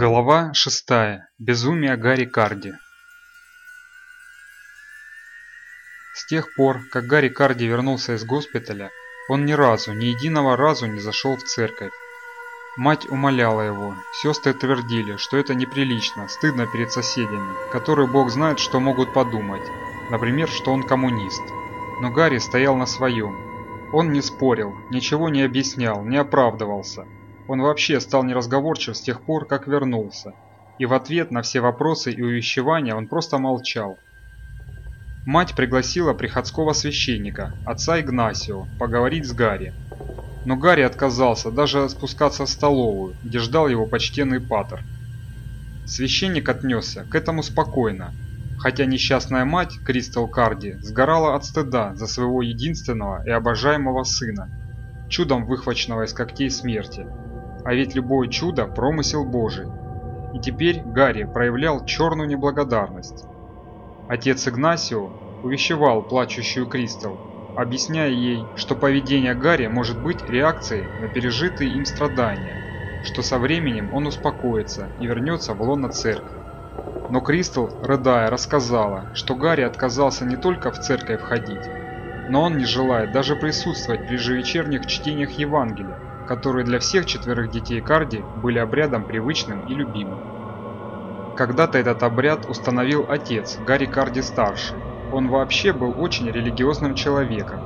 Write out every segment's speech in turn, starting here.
Глава 6. Безумие Гарри Карди С тех пор, как Гарри Карди вернулся из госпиталя, он ни разу, ни единого разу не зашел в церковь. Мать умоляла его, сестры твердили, что это неприлично, стыдно перед соседями, которые бог знает, что могут подумать, например, что он коммунист. Но Гарри стоял на своем. Он не спорил, ничего не объяснял, не оправдывался – он вообще стал неразговорчив с тех пор, как вернулся, и в ответ на все вопросы и увещевания он просто молчал. Мать пригласила приходского священника, отца Игнасио, поговорить с Гарри. Но Гарри отказался даже спускаться в столовую, где ждал его почтенный патер. Священник отнесся к этому спокойно, хотя несчастная мать, Кристал Карди, сгорала от стыда за своего единственного и обожаемого сына, чудом выхваченного из когтей смерти. А ведь любое чудо – промысел Божий. И теперь Гарри проявлял черную неблагодарность. Отец Игнасио увещевал плачущую Кристал, объясняя ей, что поведение Гарри может быть реакцией на пережитые им страдания, что со временем он успокоится и вернется в лоно церкви. Но Кристал, рыдая, рассказала, что Гарри отказался не только в церковь ходить, но он не желает даже присутствовать при ежевечерних чтениях Евангелия, которые для всех четверых детей Карди были обрядом привычным и любимым. Когда-то этот обряд установил отец, Гарри Карди-старший. Он вообще был очень религиозным человеком.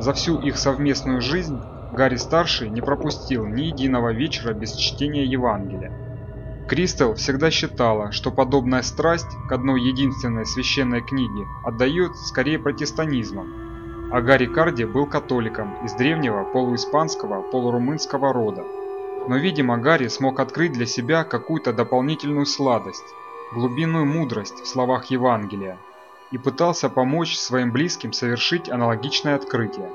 За всю их совместную жизнь Гарри-старший не пропустил ни единого вечера без чтения Евангелия. Кристел всегда считала, что подобная страсть к одной единственной священной книге отдает скорее протестанизмом, а Гарри Карди был католиком из древнего полуиспанского, полурумынского рода. Но, видимо, Гарри смог открыть для себя какую-то дополнительную сладость, глубинную мудрость в словах Евангелия и пытался помочь своим близким совершить аналогичное открытие.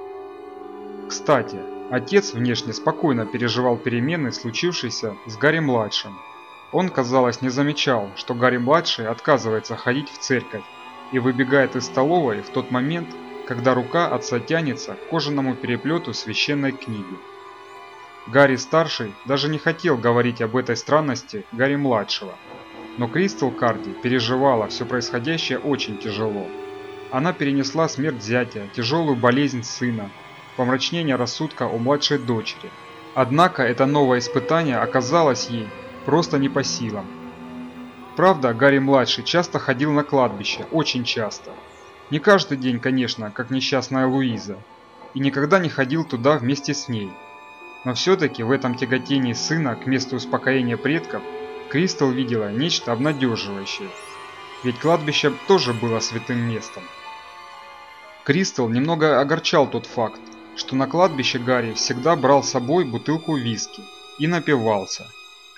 Кстати, отец внешне спокойно переживал перемены, случившиеся с Гарри-младшим. Он, казалось, не замечал, что Гарри-младший отказывается ходить в церковь и выбегает из столовой в тот момент, когда рука отца тянется к кожаному переплету священной книги. Гарри-старший даже не хотел говорить об этой странности Гарри-младшего, но Кристал Карди переживала все происходящее очень тяжело. Она перенесла смерть зятя, тяжелую болезнь сына, помрачнение рассудка у младшей дочери. Однако это новое испытание оказалось ей просто не по силам. Правда, Гарри-младший часто ходил на кладбище, очень часто – не каждый день, конечно, как несчастная Луиза, и никогда не ходил туда вместе с ней. Но все-таки в этом тяготении сына к месту успокоения предков Кристал видела нечто обнадеживающее. Ведь кладбище тоже было святым местом. Кристал немного огорчал тот факт, что на кладбище Гарри всегда брал с собой бутылку виски и напивался.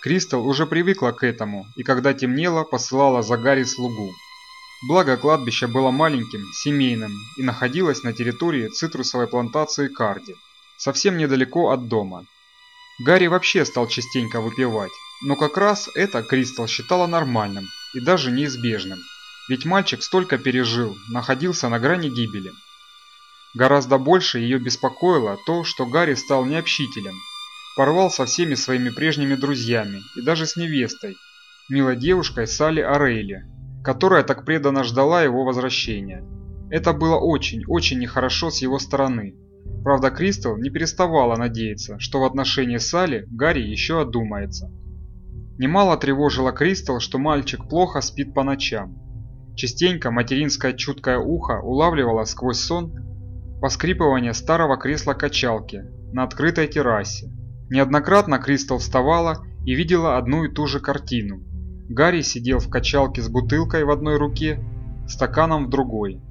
Кристал уже привыкла к этому и когда темнело, посылала за Гарри слугу. Благо кладбище было маленьким, семейным и находилось на территории цитрусовой плантации Карди, совсем недалеко от дома. Гарри вообще стал частенько выпивать, но как раз это Кристал считала нормальным и даже неизбежным, ведь мальчик столько пережил, находился на грани гибели. Гораздо больше ее беспокоило то, что Гарри стал необщителен, порвал со всеми своими прежними друзьями и даже с невестой, милой девушкой Салли Орейли, которая так преданно ждала его возвращения. Это было очень, очень нехорошо с его стороны. Правда, Кристал не переставала надеяться, что в отношении Салли Гарри еще одумается. Немало тревожило Кристал, что мальчик плохо спит по ночам. Частенько материнское чуткое ухо улавливало сквозь сон поскрипывание старого кресла-качалки на открытой террасе. Неоднократно Кристал вставала и видела одну и ту же картину – Гарри сидел в качалке с бутылкой в одной руке, стаканом в другой,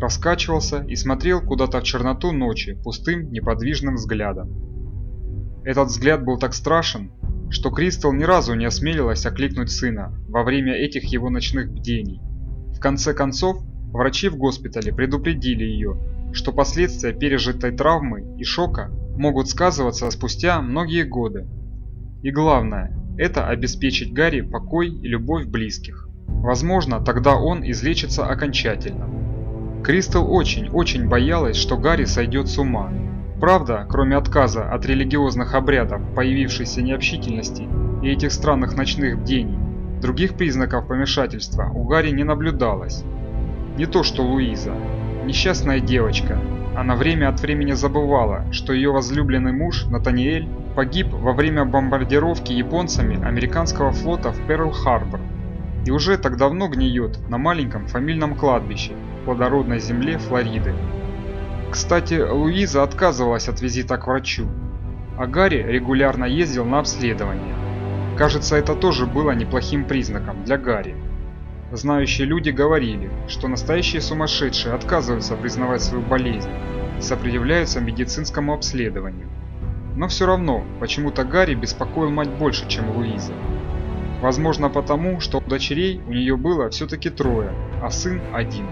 раскачивался и смотрел куда-то в черноту ночи пустым неподвижным взглядом. Этот взгляд был так страшен, что Кристал ни разу не осмелилась окликнуть сына во время этих его ночных бдений. В конце концов, врачи в госпитале предупредили ее, что последствия пережитой травмы и шока могут сказываться спустя многие годы. И главное, это обеспечить Гарри покой и любовь близких. Возможно, тогда он излечится окончательно. Кристал очень-очень боялась, что Гарри сойдет с ума. Правда, кроме отказа от религиозных обрядов, появившейся необщительности, и этих странных ночных бдений, других признаков помешательства у Гарри не наблюдалось. Не то что Луиза. Несчастная девочка. Она время от времени забывала, что ее возлюбленный муж, Натаниэль, погиб во время бомбардировки японцами американского флота в Перл-Харбор и уже так давно гниет на маленьком фамильном кладбище плодородной земле Флориды. Кстати, Луиза отказывалась от визита к врачу, а Гарри регулярно ездил на обследование. Кажется, это тоже было неплохим признаком для Гарри. Знающие люди говорили, что настоящие сумасшедшие отказываются признавать свою болезнь и сопротивляются медицинскому обследованию. Но все равно, почему-то Гарри беспокоил мать больше, чем Луиза. Возможно потому, что дочерей у нее было все-таки трое, а сын один.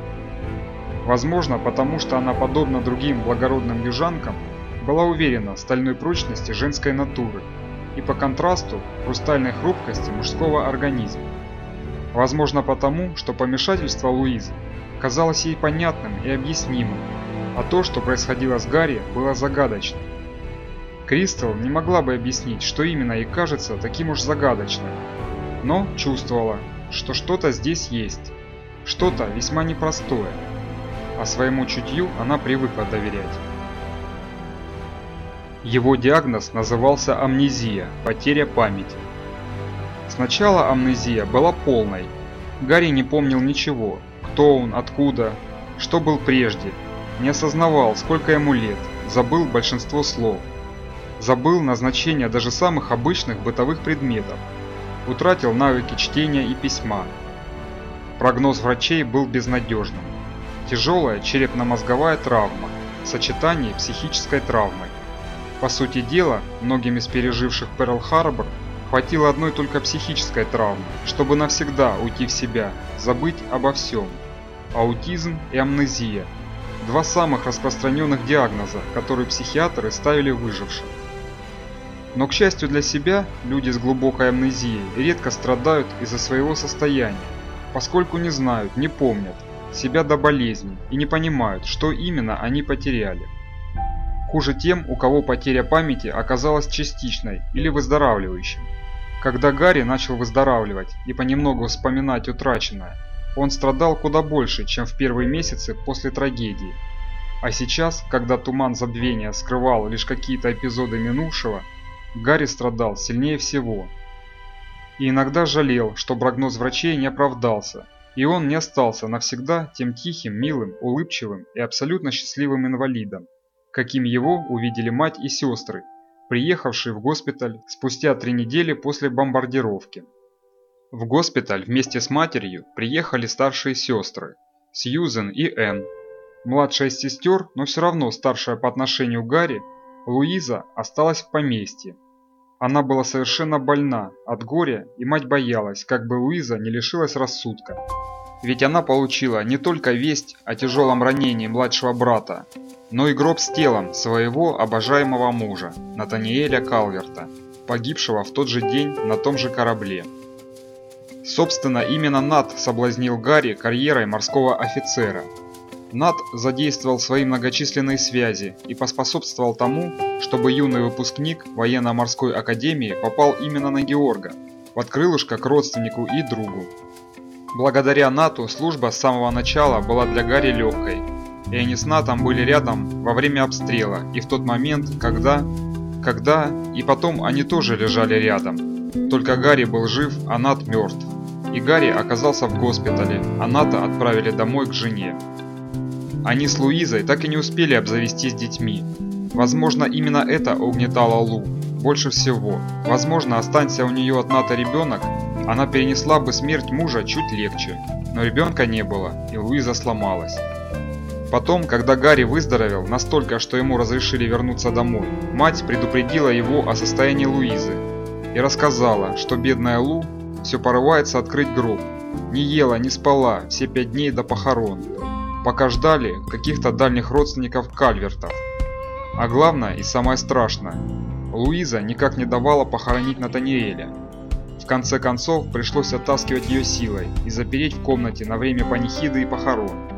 Возможно потому, что она, подобно другим благородным южанкам, была уверена в стальной прочности женской натуры и по контрасту хрустальной хрупкости мужского организма. Возможно потому, что помешательство Луизы казалось ей понятным и объяснимым, а то, что происходило с Гарри, было загадочным. Кристал не могла бы объяснить, что именно ей кажется таким уж загадочным, но чувствовала, что что-то здесь есть, что-то весьма непростое, а своему чутью она привыкла доверять. Его диагноз назывался амнезия, потеря памяти. Сначала амнезия была полной. Гарри не помнил ничего, кто он, откуда, что был прежде, не осознавал, сколько ему лет, забыл большинство слов. Забыл назначение даже самых обычных бытовых предметов, утратил навыки чтения и письма. Прогноз врачей был безнадежным. Тяжелая черепно-мозговая травма в сочетании психической травмой. По сути дела, многим из переживших Перл-Харбор хватило одной только психической травмы, чтобы навсегда уйти в себя, забыть обо всем. Аутизм и амнезия – два самых распространенных диагноза, которые психиатры ставили выжившим. Но, к счастью для себя, люди с глубокой амнезией редко страдают из-за своего состояния, поскольку не знают, не помнят себя до болезни и не понимают, что именно они потеряли. Хуже тем, у кого потеря памяти оказалась частичной или выздоравливающей. Когда Гарри начал выздоравливать и понемногу вспоминать утраченное, он страдал куда больше, чем в первые месяцы после трагедии. А сейчас, когда туман забвения скрывал лишь какие-то эпизоды минувшего, Гарри страдал сильнее всего. И иногда жалел, что прогноз врачей не оправдался, и он не остался навсегда тем тихим, милым, улыбчивым и абсолютно счастливым инвалидом, каким его увидели мать и сестры, приехавшие в госпиталь спустя три недели после бомбардировки. В госпиталь вместе с матерью приехали старшие сестры, Сьюзен и Энн. Младшая сестер, но все равно старшая по отношению к Гарри, Луиза осталась в поместье. Она была совершенно больна от горя, и мать боялась, как бы Луиза не лишилась рассудка. Ведь она получила не только весть о тяжелом ранении младшего брата, но и гроб с телом своего обожаемого мужа, Натаниэля Калверта, погибшего в тот же день на том же корабле. Собственно, именно Нат соблазнил Гарри карьерой морского офицера – Над задействовал свои многочисленные связи и поспособствовал тому, чтобы юный выпускник военно-морской академии попал именно на Георга, под крылышко к родственнику и другу. Благодаря Нату служба с самого начала была для Гарри легкой, и они с Натом были рядом во время обстрела и в тот момент, когда... Когда... И потом они тоже лежали рядом. Только Гарри был жив, а Нат мертв. И Гарри оказался в госпитале, а Ната отправили домой к жене. Они с Луизой так и не успели обзавестись детьми. Возможно, именно это угнетало Лу больше всего. Возможно, останься у нее от Ната ребенок, она перенесла бы смерть мужа чуть легче. Но ребенка не было, и Луиза сломалась. Потом, когда Гарри выздоровел настолько, что ему разрешили вернуться домой, мать предупредила его о состоянии Луизы и рассказала, что бедная Лу все порывается открыть гроб. Не ела, не спала все пять дней до похорон пока ждали каких-то дальних родственников Кальвертов. А главное и самое страшное, Луиза никак не давала похоронить Натаниэля. В конце концов пришлось оттаскивать ее силой и запереть в комнате на время панихиды и похорон.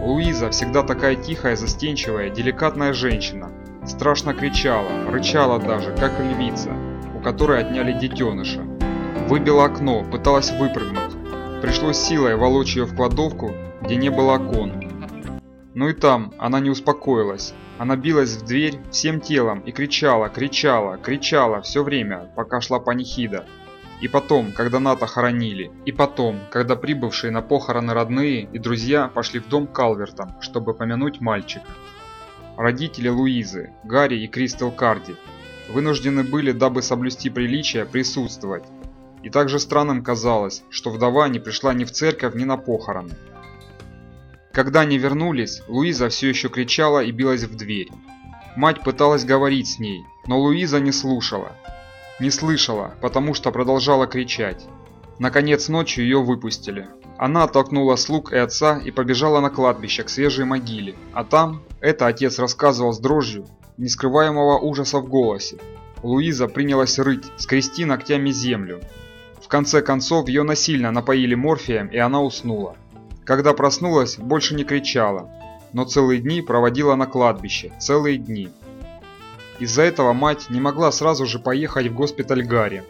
Луиза всегда такая тихая, застенчивая, деликатная женщина. Страшно кричала, рычала даже, как львица, у которой отняли детеныша. Выбила окно, пыталась выпрыгнуть. Пришлось силой волочь ее в кладовку, где не было окон. Но и там она не успокоилась. Она билась в дверь всем телом и кричала, кричала, кричала все время, пока шла панихида. И потом, когда Ната хоронили. И потом, когда прибывшие на похороны родные и друзья пошли в дом Калвертон, чтобы помянуть мальчика. Родители Луизы, Гарри и Кристел Карди, вынуждены были, дабы соблюсти приличие, присутствовать. И также странным казалось, что вдова не пришла ни в церковь, ни на похороны. Когда они вернулись, Луиза все еще кричала и билась в дверь. Мать пыталась говорить с ней, но Луиза не слушала. Не слышала, потому что продолжала кричать. Наконец ночью ее выпустили. Она оттолкнула слуг и отца и побежала на кладбище к свежей могиле. А там, это отец рассказывал с дрожью, нескрываемого ужаса в голосе. Луиза принялась рыть, скрести ногтями землю. В конце концов ее насильно напоили морфием и она уснула. Когда проснулась, больше не кричала, но целые дни проводила на кладбище, целые дни. Из-за этого мать не могла сразу же поехать в госпиталь Гарри.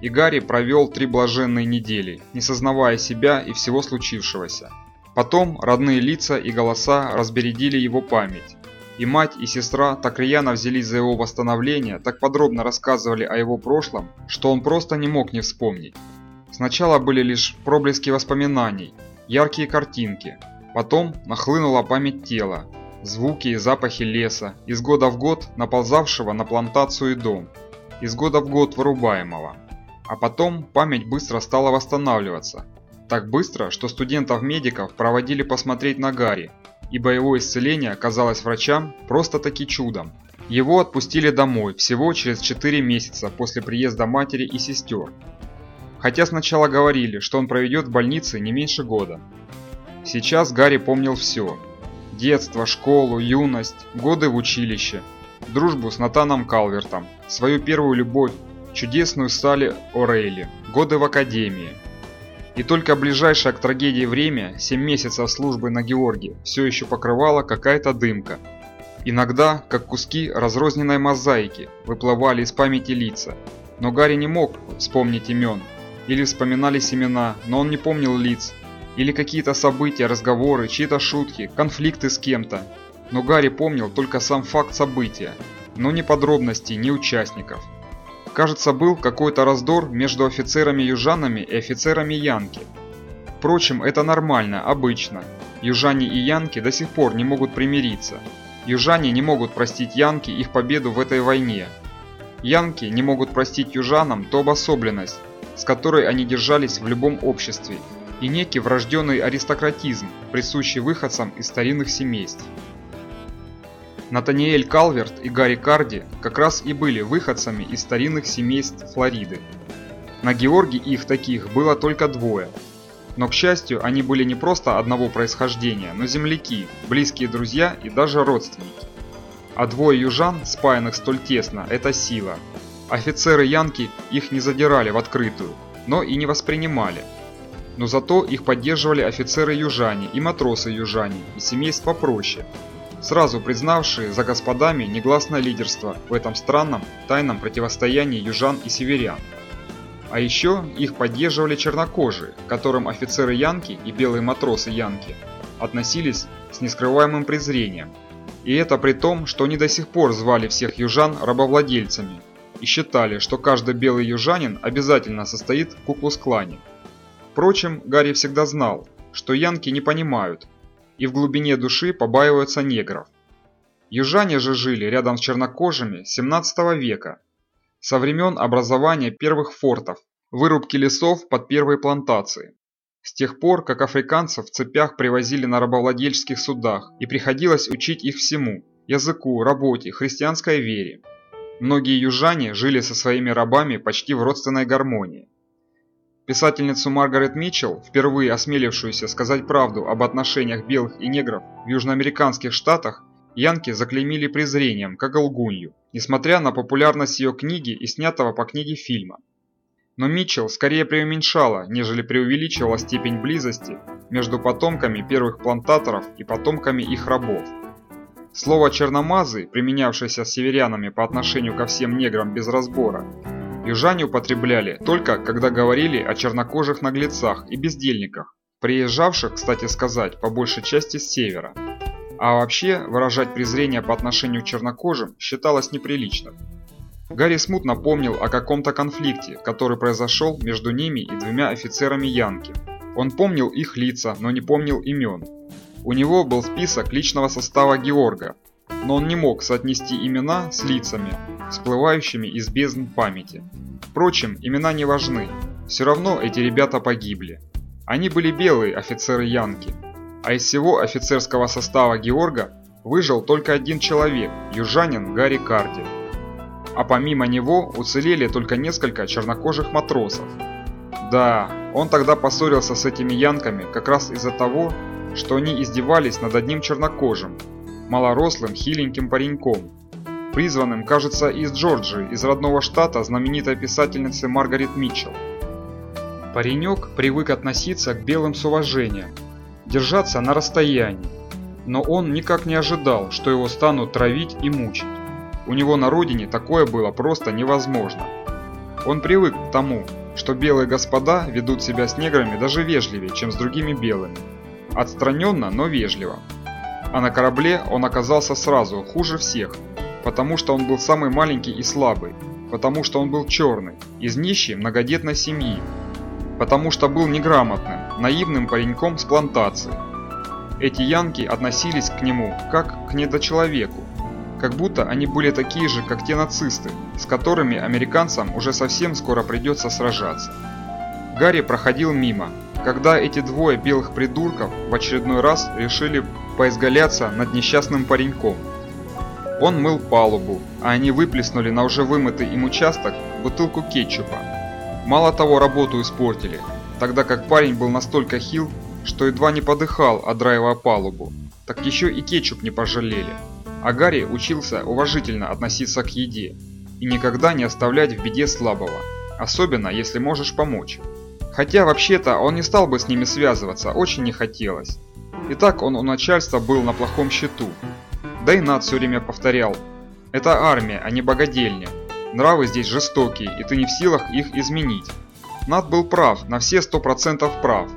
И Гарри провел три блаженные недели, не сознавая себя и всего случившегося. Потом родные лица и голоса разбередили его память. И мать, и сестра так рьяно взялись за его восстановление, так подробно рассказывали о его прошлом, что он просто не мог не вспомнить. Сначала были лишь проблески воспоминаний, яркие картинки. Потом нахлынула память тела, звуки и запахи леса, из года в год наползавшего на плантацию дом, из года в год вырубаемого. А потом память быстро стала восстанавливаться. Так быстро, что студентов-медиков проводили посмотреть на Гарри, и боевое исцеление казалось врачам просто-таки чудом. Его отпустили домой всего через 4 месяца после приезда матери и сестер. Хотя сначала говорили, что он проведет в больнице не меньше года. Сейчас Гарри помнил все, Детство, школу, юность, годы в училище, дружбу с Натаном Калвертом, свою первую любовь, чудесную Салли О'Рейли, годы в академии. И только ближайшее к трагедии время, 7 месяцев службы на Георгии, все еще покрывала какая-то дымка. Иногда, как куски разрозненной мозаики, выплывали из памяти лица. Но Гарри не мог вспомнить имен. Или вспоминались имена, но он не помнил лиц, или какие-то события, разговоры, чьи-то шутки, конфликты с кем-то. Но Гарри помнил только сам факт события, но ни подробностей, ни участников. Кажется, был какой-то раздор между офицерами-южанами и офицерами Янки. Впрочем, это нормально, обычно. Южане и Янки до сих пор не могут примириться. Южане не могут простить Янки их победу в этой войне. Янки не могут простить южанам ту обособленность, с которой они держались в любом обществе и некий врожденный аристократизм, присущий выходцам из старинных семейств. Натаниэль Калверт и Гарри Карди как раз и были выходцами из старинных семейств Флориды. На Георгии их таких было только двое. Но, к счастью, они были не просто одного происхождения, но земляки, близкие друзья и даже родственники. А двое южан, спаянных столь тесно, это сила. Офицеры Янки их не задирали в открытую, но и не воспринимали – но зато их поддерживали офицеры-южане и матросы-южане и семейств попроще, сразу признавшие за господами негласное лидерство в этом странном тайном противостоянии южан и северян. А еще их поддерживали чернокожие, к которым офицеры Янки и белые матросы Янки относились с нескрываемым презрением. И это при том, что они до сих пор звали всех южан рабовладельцами и считали, что каждый белый южанин обязательно состоит в куклус-клане. Впрочем, Гарри всегда знал, что янки не понимают и в глубине души побаиваются негров. Южане же жили рядом с чернокожими 17 века, со времен образования первых фортов, вырубки лесов под первые плантации. С тех пор, как африканцев в цепях привозили на рабовладельческих судах и приходилось учить их всему – языку, работе, христианской вере. Многие южане жили со своими рабами почти в родственной гармонии. Писательницу Маргарет Митчелл, впервые осмелившуюся сказать правду об отношениях белых и негров в южноамериканских штатах, янки заклеймили презрением, как лгунью, несмотря на популярность ее книги и снятого по книге фильма. Но Митчелл скорее преуменьшала, нежели преувеличивала степень близости между потомками первых плантаторов и потомками их рабов. Слово «черномазы», применявшееся северянами по отношению ко всем неграм без разбора, южане употребляли только когда говорили о чернокожих наглецах и бездельниках, приезжавших, кстати сказать, по большей части с севера. А вообще, выражать презрение по отношению к чернокожим считалось неприличным. Гарри смутно помнил о каком-то конфликте, который произошел между ними и двумя офицерами Янки. Он помнил их лица, но не помнил имен. У него был список личного состава Георга, но он не мог соотнести имена с лицами, всплывающими из бездн памяти. Впрочем, имена не важны, все равно эти ребята погибли. Они были белые офицеры Янки, а из всего офицерского состава Георга выжил только один человек, южанин Гарри Карди. А помимо него уцелели только несколько чернокожих матросов. Да, он тогда поссорился с этими янками как раз из-за того, что они издевались над одним чернокожим, малорослым хиленьким пареньком, призванным, кажется, из Джорджии, из родного штата знаменитой писательницы Маргарет Митчелл. Паренек привык относиться к белым с уважением, держаться на расстоянии, но он никак не ожидал, что его станут травить и мучить. У него на родине такое было просто невозможно. Он привык к тому, что белые господа ведут себя с неграми даже вежливее, чем с другими белыми. Отстраненно, но вежливо. А на корабле он оказался сразу хуже всех, потому что он был самый маленький и слабый, потому что он был черный, из нищей многодетной семьи, потому что был неграмотным, наивным пареньком с плантации. Эти янки относились к нему как к недочеловеку, как будто они были такие же, как те нацисты, с которыми американцам уже совсем скоро придется сражаться. Гарри проходил мимо, когда эти двое белых придурков в очередной раз решили поизгаляться над несчастным пареньком. Он мыл палубу, а они выплеснули на уже вымытый им участок бутылку кетчупа. Мало того, работу испортили, тогда как парень был настолько хил, что едва не подыхал, отдраивая палубу, так еще и кетчуп не пожалели. А Гарри учился уважительно относиться к еде и никогда не оставлять в беде слабого, особенно если можешь помочь. Хотя вообще-то он не стал бы с ними связываться, очень не хотелось. И так он у начальства был на плохом счету. Да и Над все время повторял. Это армия, а не богадельня. Нравы здесь жестокие, и ты не в силах их изменить. Над был прав, на все сто процентов прав.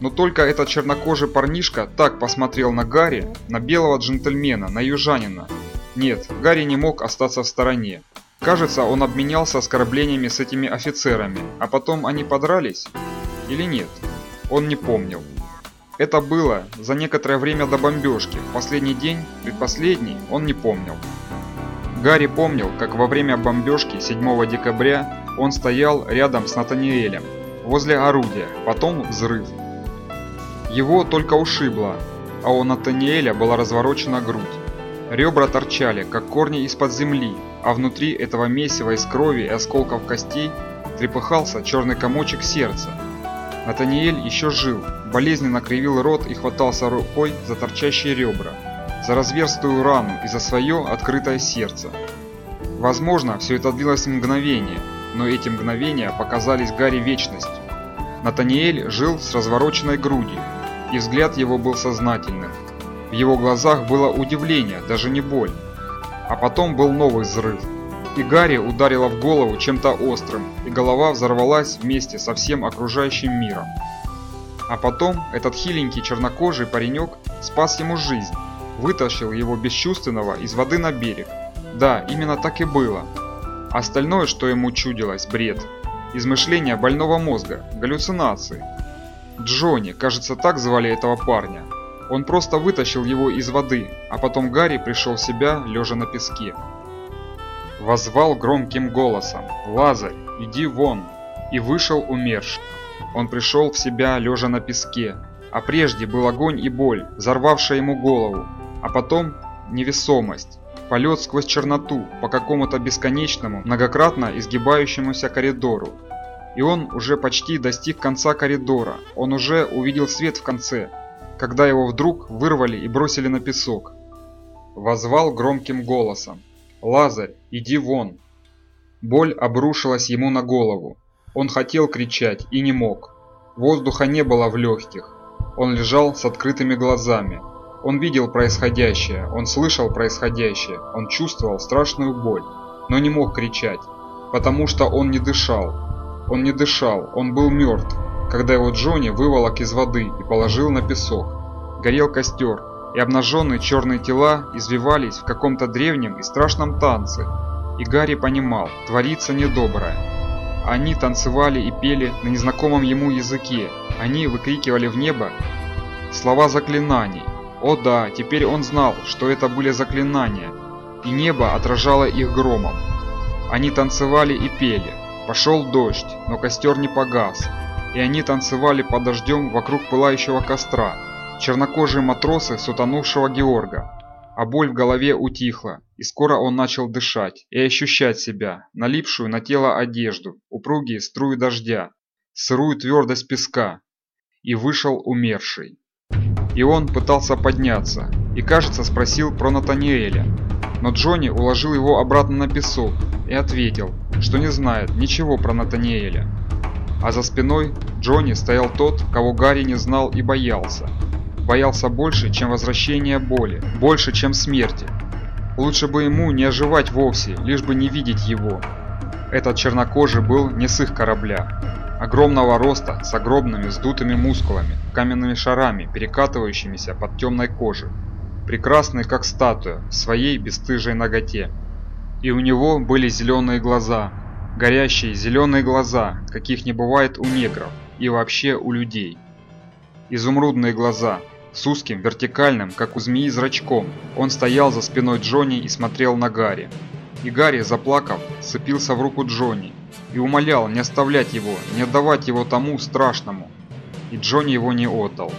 Но только этот чернокожий парнишка так посмотрел на Гарри, на белого джентльмена, на южанина. Нет, Гарри не мог остаться в стороне. Кажется, он обменялся оскорблениями с этими офицерами, а потом они подрались? Или нет? Он не помнил. Это было за некоторое время до бомбежки, последний день, предпоследний, он не помнил. Гарри помнил, как во время бомбежки 7 декабря он стоял рядом с Натаниэлем, возле орудия, потом взрыв. Его только ушибло, а у Натаниэля была разворочена грудь. Ребра торчали, как корни из-под земли, а внутри этого месива из крови и осколков костей трепыхался черный комочек сердца. Натаниэль еще жил, болезненно кривил рот и хватался рукой за торчащие ребра, за разверстую рану и за свое открытое сердце. Возможно, все это длилось мгновение, но эти мгновения показались Гарри вечностью. Натаниэль жил с развороченной грудью, и взгляд его был сознательным. В его глазах было удивление, даже не боль. А потом был новый взрыв. И Гарри ударило в голову чем-то острым, и голова взорвалась вместе со всем окружающим миром. А потом этот хиленький чернокожий паренек спас ему жизнь, вытащил его бесчувственного из воды на берег. Да, именно так и было. Остальное, что ему чудилось, бред. Измышления больного мозга, галлюцинации. Джонни, кажется, так звали этого парня. Он просто вытащил его из воды, а потом Гарри пришел в себя, лежа на песке. Возвал громким голосом «Лазарь, иди вон!» и вышел умерший. Он пришел в себя, лежа на песке, а прежде был огонь и боль, взорвавшая ему голову, а потом невесомость, полет сквозь черноту по какому-то бесконечному, многократно изгибающемуся коридору. И он уже почти достиг конца коридора, он уже увидел свет в конце, когда его вдруг вырвали и бросили на песок. Возвал громким голосом «Лазарь, иди вон!» Боль обрушилась ему на голову. Он хотел кричать и не мог. Воздуха не было в легких. Он лежал с открытыми глазами. Он видел происходящее, он слышал происходящее, он чувствовал страшную боль, но не мог кричать. потому что он не дышал. Он не дышал, он был мертв, когда его Джонни выволок из воды и положил на песок. Горел костер, и обнаженные черные тела извивались в каком-то древнем и страшном танце. И Гарри понимал, творится недоброе. Они танцевали и пели на незнакомом ему языке. Они выкрикивали в небо слова заклинаний. О да, теперь он знал, что это были заклинания, и небо отражало их громом. Они танцевали и пели. Пошел дождь, но костер не погас, и они танцевали под дождем вокруг пылающего костра, чернокожие матросы с утонувшего Георга. А боль в голове утихла, и скоро он начал дышать и ощущать себя, налипшую на тело одежду, упругие струи дождя, сырую твердость песка. И вышел умерший. И он пытался подняться, и, кажется, спросил про Натаниэля. Но Джонни уложил его обратно на песок и ответил, что не знает ничего про Натаниэля. А за спиной Джонни стоял тот, кого Гарри не знал и боялся. Боялся больше, чем возвращение боли, больше, чем смерти. Лучше бы ему не оживать вовсе, лишь бы не видеть его. Этот чернокожий был не с их корабля. Огромного роста, с огромными сдутыми мускулами, каменными шарами, перекатывающимися под темной кожей. Прекрасный, как статуя, в своей бесстыжей ноготе. И у него были зеленые глаза, горящие зеленые глаза, каких не бывает у негров и вообще у людей. Изумрудные глаза, с узким, вертикальным, как у змеи, зрачком. Он стоял за спиной Джонни и смотрел на Гарри. И Гарри, заплакав, сцепился в руку Джонни и умолял не оставлять его, не отдавать его тому страшному. И Джонни его не отдал.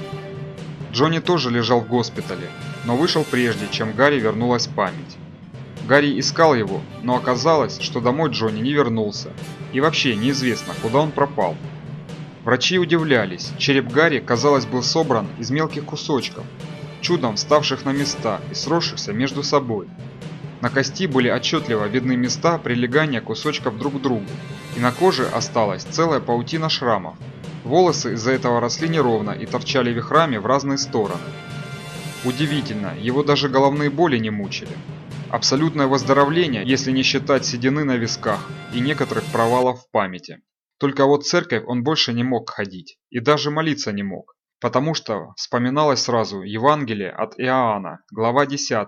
Джонни тоже лежал в госпитале, но вышел прежде, чем Гарри вернулась память. Гарри искал его, но оказалось, что домой Джонни не вернулся. И вообще неизвестно, куда он пропал. Врачи удивлялись, череп Гарри, казалось, был собран из мелких кусочков, чудом вставших на места и сросшихся между собой. На кости были отчетливо видны места прилегания кусочков друг к другу, и на коже осталась целая паутина шрамов. Волосы из-за этого росли неровно и торчали вихрами в разные стороны. Удивительно, его даже головные боли не мучили. Абсолютное выздоровление, если не считать седины на висках и некоторых провалов в памяти. Только вот церковь он больше не мог ходить и даже молиться не мог, потому что вспоминалось сразу Евангелие от Иоанна, глава 10.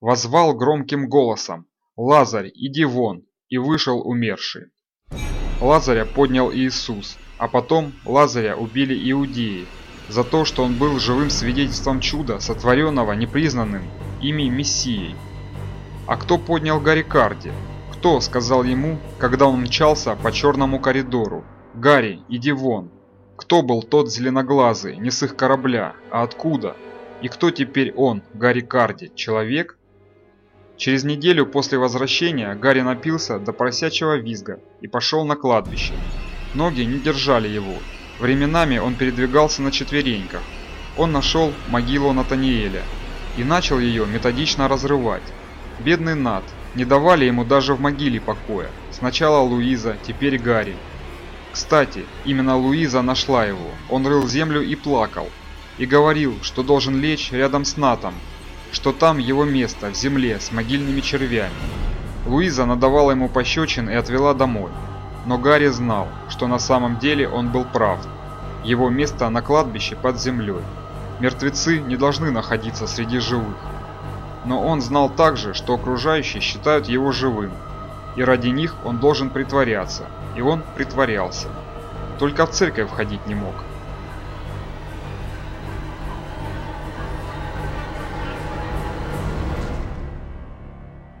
«Возвал громким голосом, Лазарь, иди вон!» и вышел умерший. Лазаря поднял Иисус, а потом Лазаря убили иудеи за то, что он был живым свидетельством чуда, сотворенного непризнанным ими Мессией. А кто поднял Гарри Кто сказал ему, когда он мчался по черному коридору? «Гарри, иди вон!» Кто был тот зеленоглазый, не с их корабля, а откуда? И кто теперь он, Гарри Карди, человек? Через неделю после возвращения Гарри напился до просячего визга и пошел на кладбище. Ноги не держали его. Временами он передвигался на четвереньках. Он нашел могилу Натаниэля и начал ее методично разрывать. Бедный Нат, не давали ему даже в могиле покоя. Сначала Луиза, теперь Гарри. Кстати, именно Луиза нашла его. Он рыл землю и плакал. И говорил, что должен лечь рядом с Натом, что там его место, в земле, с могильными червями. Луиза надавала ему пощечин и отвела домой. Но Гарри знал, что на самом деле он был прав. Его место на кладбище под землей. Мертвецы не должны находиться среди живых. Но он знал также, что окружающие считают его живым, и ради них он должен притворяться, и он притворялся. Только в церковь входить не мог.